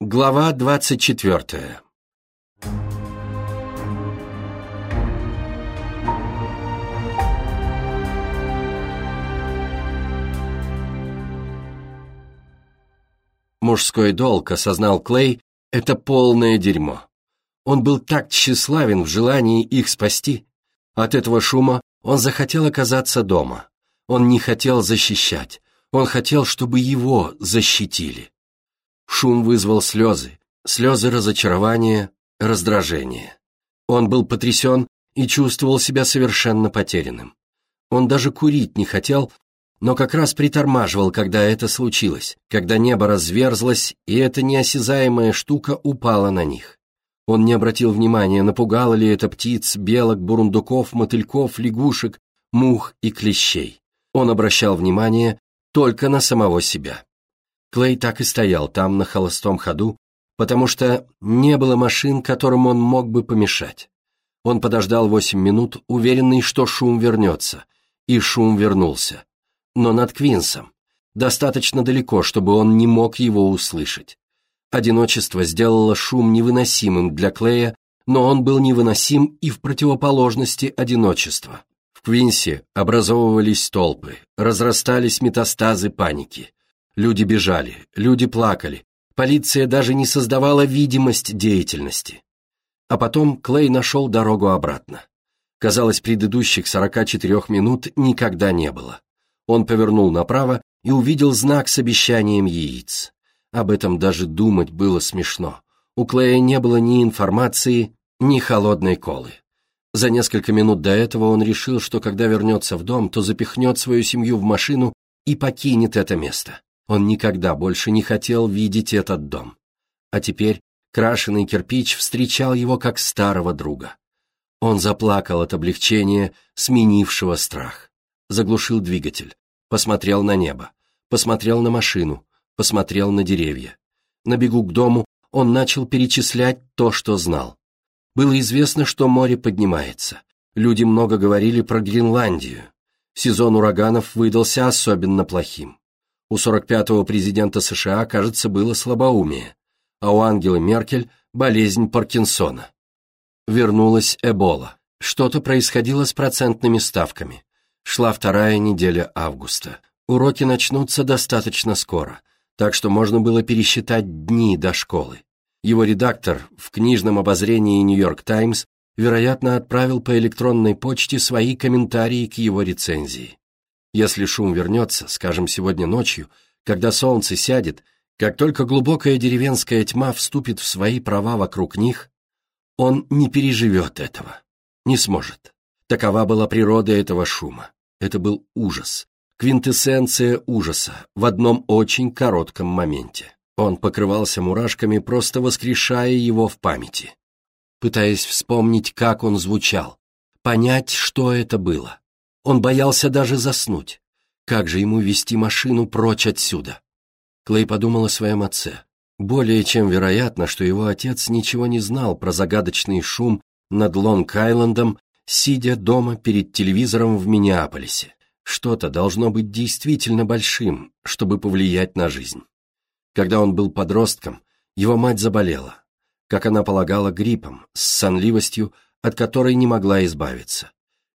Глава двадцать четвертая Мужской долг, осознал Клей, это полное дерьмо. Он был так тщеславен в желании их спасти. От этого шума он захотел оказаться дома. Он не хотел защищать. Он хотел, чтобы его защитили. Шум вызвал слезы, слезы разочарования, раздражения. Он был потрясен и чувствовал себя совершенно потерянным. Он даже курить не хотел, но как раз притормаживал, когда это случилось, когда небо разверзлось, и эта неосязаемая штука упала на них. Он не обратил внимания, напугало ли это птиц, белок, бурундуков, мотыльков, лягушек, мух и клещей. Он обращал внимание только на самого себя. Клей так и стоял там на холостом ходу, потому что не было машин, которым он мог бы помешать. Он подождал восемь минут, уверенный, что шум вернется, и шум вернулся. Но над Квинсом, достаточно далеко, чтобы он не мог его услышать. Одиночество сделало шум невыносимым для Клея, но он был невыносим и в противоположности одиночества. В Квинсе образовывались толпы, разрастались метастазы паники. Люди бежали, люди плакали, полиция даже не создавала видимость деятельности. А потом Клей нашел дорогу обратно. Казалось, предыдущих 44 минут никогда не было. Он повернул направо и увидел знак с обещанием яиц. Об этом даже думать было смешно. У Клея не было ни информации, ни холодной колы. За несколько минут до этого он решил, что когда вернется в дом, то запихнет свою семью в машину и покинет это место. Он никогда больше не хотел видеть этот дом. А теперь крашеный кирпич встречал его как старого друга. Он заплакал от облегчения, сменившего страх. Заглушил двигатель, посмотрел на небо, посмотрел на машину, посмотрел на деревья. На бегу к дому он начал перечислять то, что знал. Было известно, что море поднимается. Люди много говорили про Гренландию. Сезон ураганов выдался особенно плохим. У 45-го президента США, кажется, было слабоумие, а у Ангелы Меркель – болезнь Паркинсона. Вернулась Эбола. Что-то происходило с процентными ставками. Шла вторая неделя августа. Уроки начнутся достаточно скоро, так что можно было пересчитать дни до школы. Его редактор в книжном обозрении «Нью-Йорк Таймс» вероятно, отправил по электронной почте свои комментарии к его рецензии. Если шум вернется, скажем, сегодня ночью, когда солнце сядет, как только глубокая деревенская тьма вступит в свои права вокруг них, он не переживет этого, не сможет. Такова была природа этого шума. Это был ужас, квинтэссенция ужаса в одном очень коротком моменте. Он покрывался мурашками, просто воскрешая его в памяти, пытаясь вспомнить, как он звучал, понять, что это было. Он боялся даже заснуть. Как же ему вести машину прочь отсюда? Клей подумал о своем отце. Более чем вероятно, что его отец ничего не знал про загадочный шум над Лонг-Айлендом, сидя дома перед телевизором в Миннеаполисе. Что-то должно быть действительно большим, чтобы повлиять на жизнь. Когда он был подростком, его мать заболела, как она полагала, гриппом, с сонливостью, от которой не могла избавиться.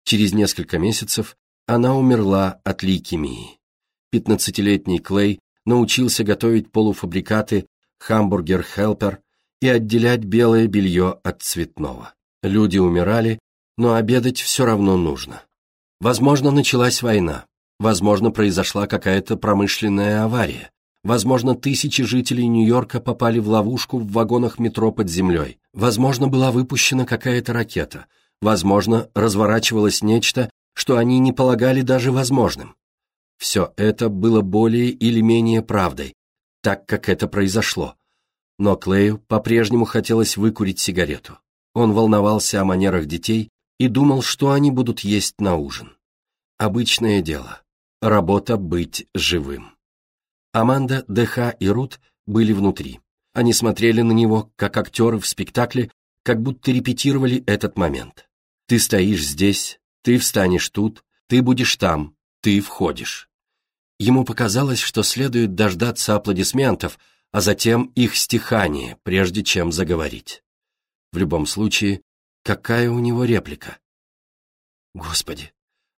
Через несколько месяцев она умерла от лейкемии. Пятнадцатилетний Клей научился готовить полуфабрикаты «Хамбургер Хелпер» и отделять белое белье от цветного. Люди умирали, но обедать все равно нужно. Возможно, началась война, возможно, произошла какая-то промышленная авария, возможно, тысячи жителей Нью-Йорка попали в ловушку в вагонах метро под землей, возможно, была выпущена какая-то ракета – Возможно, разворачивалось нечто, что они не полагали даже возможным. Все это было более или менее правдой, так как это произошло. Но Клею по-прежнему хотелось выкурить сигарету. Он волновался о манерах детей и думал, что они будут есть на ужин. Обычное дело. Работа быть живым. Аманда, ДХ и Рут были внутри. Они смотрели на него, как актеры в спектакле, как будто репетировали этот момент. Ты стоишь здесь, ты встанешь тут, ты будешь там, ты входишь. Ему показалось, что следует дождаться аплодисментов, а затем их стихание, прежде чем заговорить. В любом случае, какая у него реплика? Господи!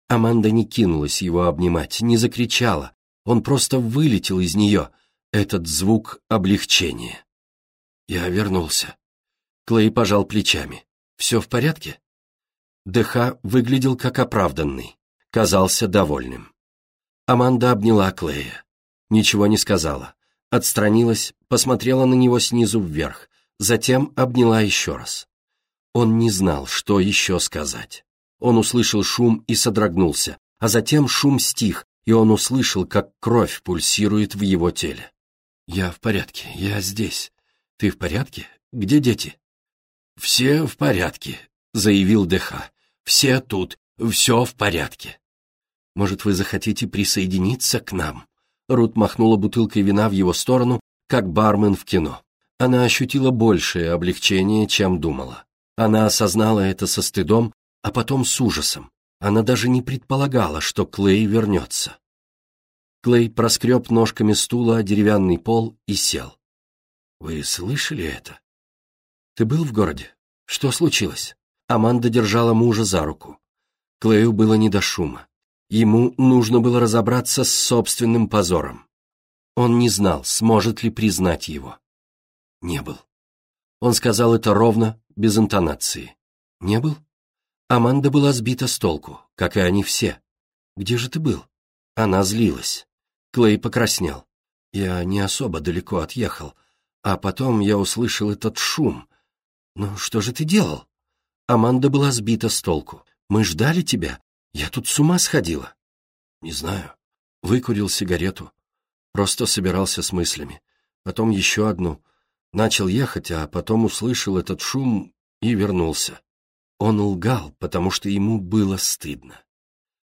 Аманда не кинулась его обнимать, не закричала. Он просто вылетел из нее. Этот звук облегчения. Я вернулся. Клей пожал плечами. «Все в порядке?» ДХ выглядел как оправданный, казался довольным. Аманда обняла Клея. Ничего не сказала. Отстранилась, посмотрела на него снизу вверх, затем обняла еще раз. Он не знал, что еще сказать. Он услышал шум и содрогнулся, а затем шум стих, и он услышал, как кровь пульсирует в его теле. «Я в порядке, я здесь. Ты в порядке? Где дети?» «Все в порядке», — заявил ДХ. «Все тут, все в порядке». Может, вы захотите присоединиться к нам?» Рут махнула бутылкой вина в его сторону, как бармен в кино. Она ощутила большее облегчение, чем думала. Она осознала это со стыдом, а потом с ужасом. Она даже не предполагала, что Клей вернется. Клей проскреб ножками стула деревянный пол и сел. «Вы слышали это?» «Ты был в городе? Что случилось?» Аманда держала мужа за руку. Клею было не до шума. Ему нужно было разобраться с собственным позором. Он не знал, сможет ли признать его. Не был. Он сказал это ровно, без интонации. Не был? Аманда была сбита с толку, как и они все. Где же ты был? Она злилась. Клей покраснел. Я не особо далеко отъехал, а потом я услышал этот шум. Ну, что же ты делал? Аманда была сбита с толку. Мы ждали тебя, я тут с ума сходила. Не знаю. Выкурил сигарету. Просто собирался с мыслями. Потом еще одну. Начал ехать, а потом услышал этот шум и вернулся. Он лгал, потому что ему было стыдно.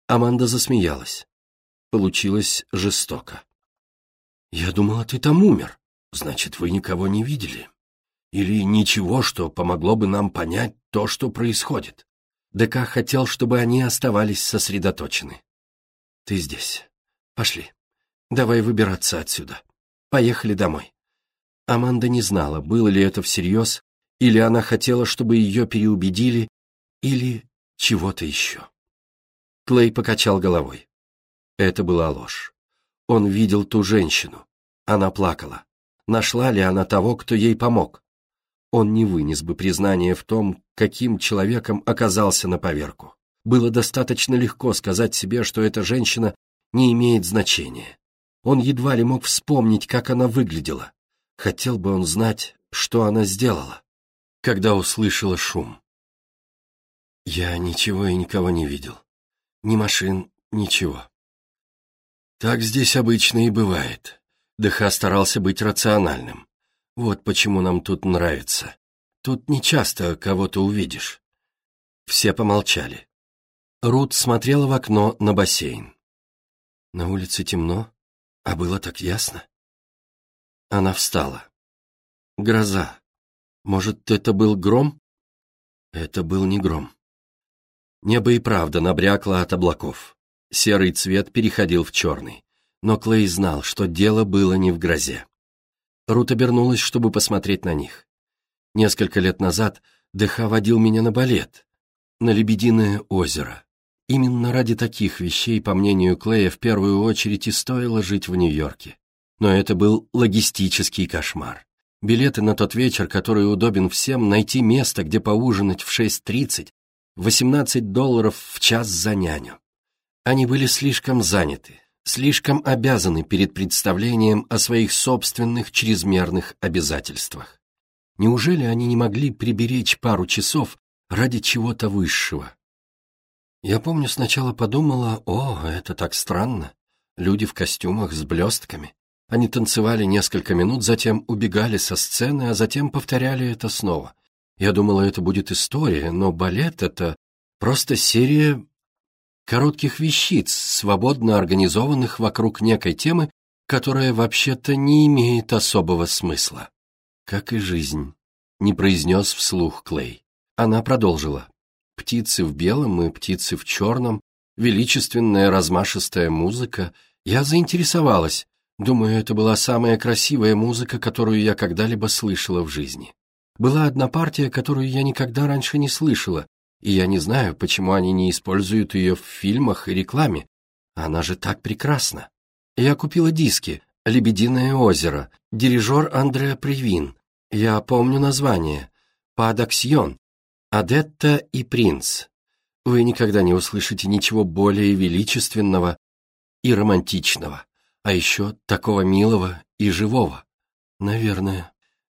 Аманда засмеялась. Получилось жестоко. «Я думала, ты там умер. Значит, вы никого не видели. Или ничего, что помогло бы нам понять то, что происходит. ДК хотел, чтобы они оставались сосредоточены. «Ты здесь. Пошли. Давай выбираться отсюда. Поехали домой». Аманда не знала, было ли это всерьез, или она хотела, чтобы ее переубедили, или чего-то еще. Клей покачал головой. Это была ложь. Он видел ту женщину. Она плакала. Нашла ли она того, кто ей помог? Он не вынес бы признания в том, каким человеком оказался на поверку. Было достаточно легко сказать себе, что эта женщина не имеет значения. Он едва ли мог вспомнить, как она выглядела. Хотел бы он знать, что она сделала, когда услышала шум. Я ничего и никого не видел. Ни машин, ничего. Так здесь обычно и бывает. Дыха старался быть рациональным. Вот почему нам тут нравится. Тут нечасто кого-то увидишь». Все помолчали. Рут смотрела в окно на бассейн. На улице темно, а было так ясно. Она встала. Гроза. Может, это был гром? Это был не гром. Небо и правда набрякло от облаков. Серый цвет переходил в черный. Но Клей знал, что дело было не в грозе. Рут обернулась, чтобы посмотреть на них. Несколько лет назад ДХ водил меня на балет, на Лебединое озеро. Именно ради таких вещей, по мнению Клея, в первую очередь и стоило жить в Нью-Йорке. Но это был логистический кошмар. Билеты на тот вечер, который удобен всем, найти место, где поужинать в 6.30, 18 долларов в час за няню. Они были слишком заняты, слишком обязаны перед представлением о своих собственных чрезмерных обязательствах. Неужели они не могли приберечь пару часов ради чего-то высшего? Я помню, сначала подумала, о, это так странно. Люди в костюмах с блестками. Они танцевали несколько минут, затем убегали со сцены, а затем повторяли это снова. Я думала, это будет история, но балет — это просто серия коротких вещиц, свободно организованных вокруг некой темы, которая вообще-то не имеет особого смысла. Как и жизнь, не произнес вслух Клей. Она продолжила. Птицы в белом и птицы в черном, величественная размашистая музыка. Я заинтересовалась. Думаю, это была самая красивая музыка, которую я когда-либо слышала в жизни. Была одна партия, которую я никогда раньше не слышала, и я не знаю, почему они не используют ее в фильмах и рекламе. Она же так прекрасна. Я купила диски «Лебединое озеро», дирижер Андреа Привин. Я помню название. «Падаксьон», «Адетта и принц». Вы никогда не услышите ничего более величественного и романтичного а еще такого милого и живого. Наверное.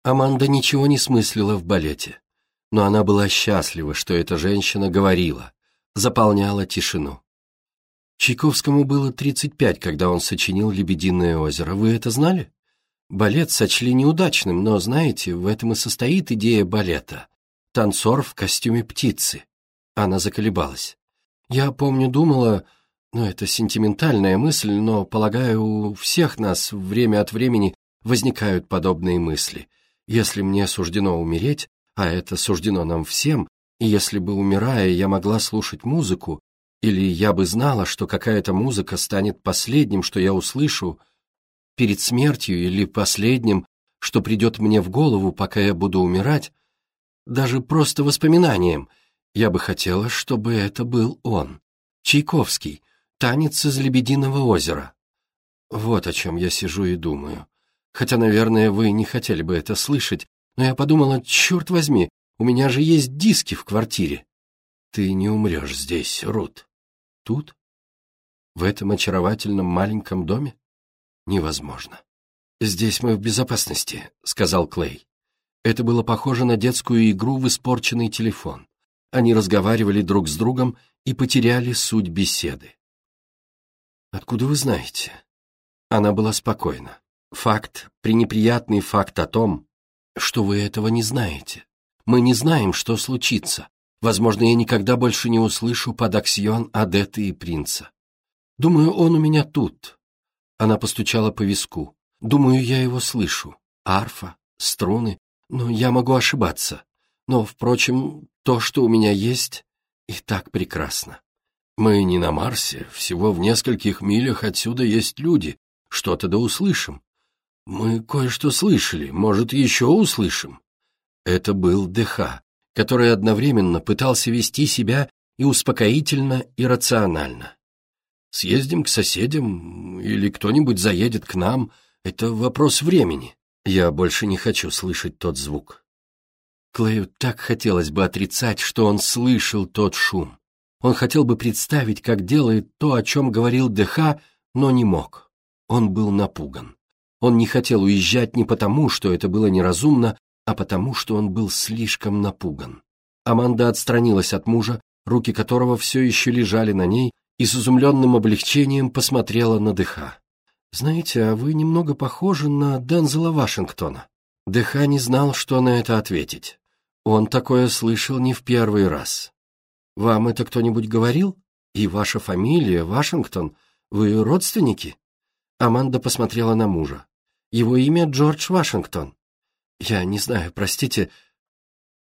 Аманда ничего не смыслила в балете, но она была счастлива, что эта женщина говорила, заполняла тишину. Чайковскому было 35, когда он сочинил «Лебединое озеро». Вы это знали? Балет сочли неудачным, но, знаете, в этом и состоит идея балета. Танцор в костюме птицы. Она заколебалась. Я помню, думала, ну, это сентиментальная мысль, но, полагаю, у всех нас время от времени возникают подобные мысли. Если мне суждено умереть, а это суждено нам всем, и если бы, умирая, я могла слушать музыку, или я бы знала, что какая-то музыка станет последним, что я услышу перед смертью, или последним, что придет мне в голову, пока я буду умирать, даже просто воспоминанием, я бы хотела, чтобы это был он, Чайковский, Танец из Лебединого озера. Вот о чем я сижу и думаю. Хотя, наверное, вы не хотели бы это слышать, но я подумала, черт возьми, у меня же есть диски в квартире. Ты не умрешь здесь, Рут. Тут? В этом очаровательном маленьком доме? Невозможно. «Здесь мы в безопасности», — сказал Клей. Это было похоже на детскую игру в испорченный телефон. Они разговаривали друг с другом и потеряли суть беседы. «Откуда вы знаете?» Она была спокойна. «Факт, пренеприятный факт о том, что вы этого не знаете. Мы не знаем, что случится. Возможно, я никогда больше не услышу подаксион Адеты и принца. Думаю, он у меня тут». Она постучала по виску. «Думаю, я его слышу. Арфа, струны, но я могу ошибаться. Но, впрочем, то, что у меня есть, и так прекрасно». Мы не на Марсе, всего в нескольких милях отсюда есть люди. Что-то да услышим. Мы кое-что слышали, может, еще услышим. Это был ДХ, который одновременно пытался вести себя и успокоительно, и рационально. Съездим к соседям, или кто-нибудь заедет к нам, это вопрос времени. Я больше не хочу слышать тот звук. Клею так хотелось бы отрицать, что он слышал тот шум. Он хотел бы представить, как делает то, о чем говорил ДХ, но не мог. Он был напуган. Он не хотел уезжать не потому, что это было неразумно, а потому, что он был слишком напуган. Аманда отстранилась от мужа, руки которого все еще лежали на ней, и с изумленным облегчением посмотрела на ДХ. «Знаете, а вы немного похожи на Дензела Вашингтона». ДХ не знал, что на это ответить. Он такое слышал не в первый раз. Вам это кто-нибудь говорил? И ваша фамилия, Вашингтон, вы родственники?» Аманда посмотрела на мужа. «Его имя Джордж Вашингтон». «Я не знаю, простите.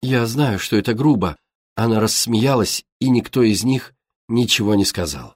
Я знаю, что это грубо». Она рассмеялась, и никто из них ничего не сказал.